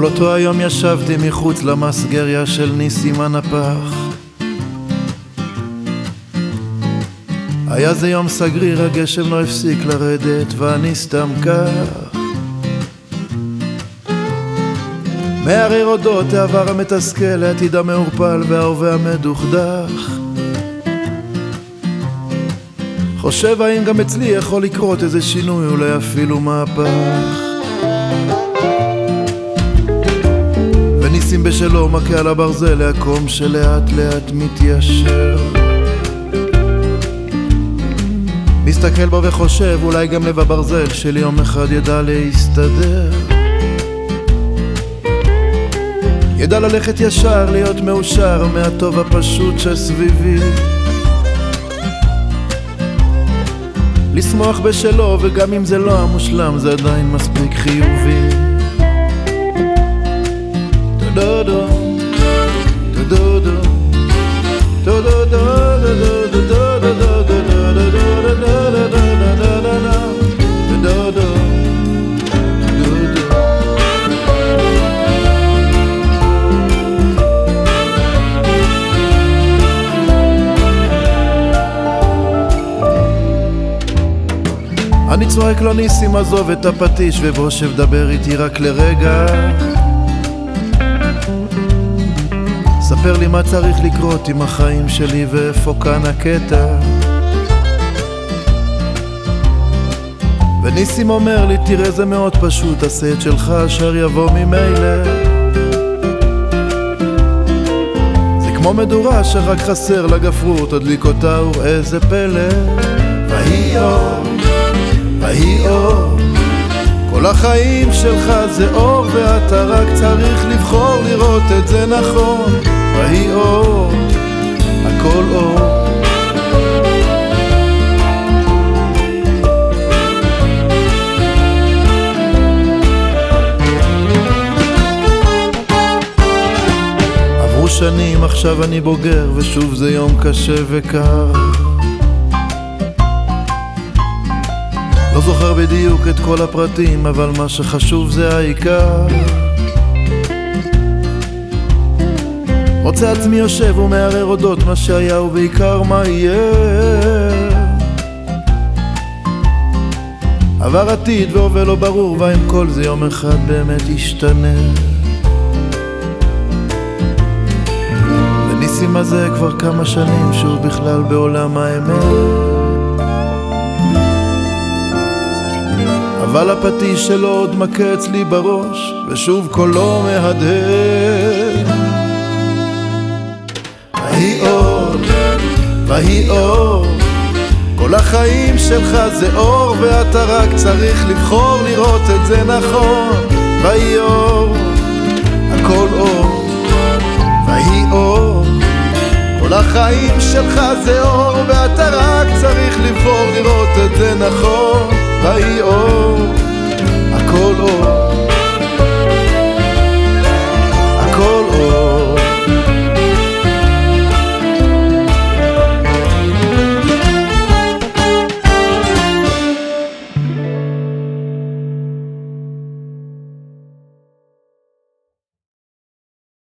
כל אותו היום ישבתי מחוץ למסגריה של ניסים הנפח היה זה יום סגריר, הגשם לא הפסיק לרדת ואני סתם כך. מהרר אודות העבר המתסכל, העתיד המעורפל וההווה המדוכדך. חושב האם גם אצלי יכול לקרות איזה שינוי, אולי אפילו מהפך וניסים בשלו מכה על הברזל לעקום שלאט לאט מתיישר. מסתכל בו וחושב אולי גם לב הברזל של יום אחד ידע להסתדר. ידע ללכת ישר, להיות מאושר מהטוב הפשוט שסביבי. לשמוח בשלו וגם אם זה לא המושלם זה עדיין מספיק חיובי אני צועק לו ניסים עזוב את הפטיש ובוא שב איתי רק לרגע ספר לי מה צריך לקרות עם החיים שלי ואיפה כאן הקטע וניסים אומר לי תראה זה מאוד פשוט עשה את שלך אשר יבוא ממילא. זה כמו מדורה שרק חסר לגפרות תדליק אותה ואיזה פלא. ויהי אור ויהי אור כל החיים שלך זה אור ואתה רק צריך לבחור לראות את זה נכון ויהי אור, הכל אור שנים, עכשיו אני בוגר ושוב זה יום קשה וקר לא זוכר בדיוק את כל הפרטים, אבל מה שחשוב זה העיקר. מוצא עצמי יושב ומערער אודות מה שהיה ובעיקר מה יהיה. עבר עתיד והווה לא ברור, והאם כל זה יום אחד באמת ישתנה. וניסים הזה כבר כמה שנים שהוא בכלל בעולם האמת. אבל הפטיש שלו עוד מכה אצלי בראש, ושוב קולו מהדהד. אור, כל החיים שלך זה אור, ואתה רק צריך לבחור לראות את זה נכון. ויהי אור, הכל אור, ויהי אור. כל החיים שלך זה אור, ואתה רק צריך לבחור לראות.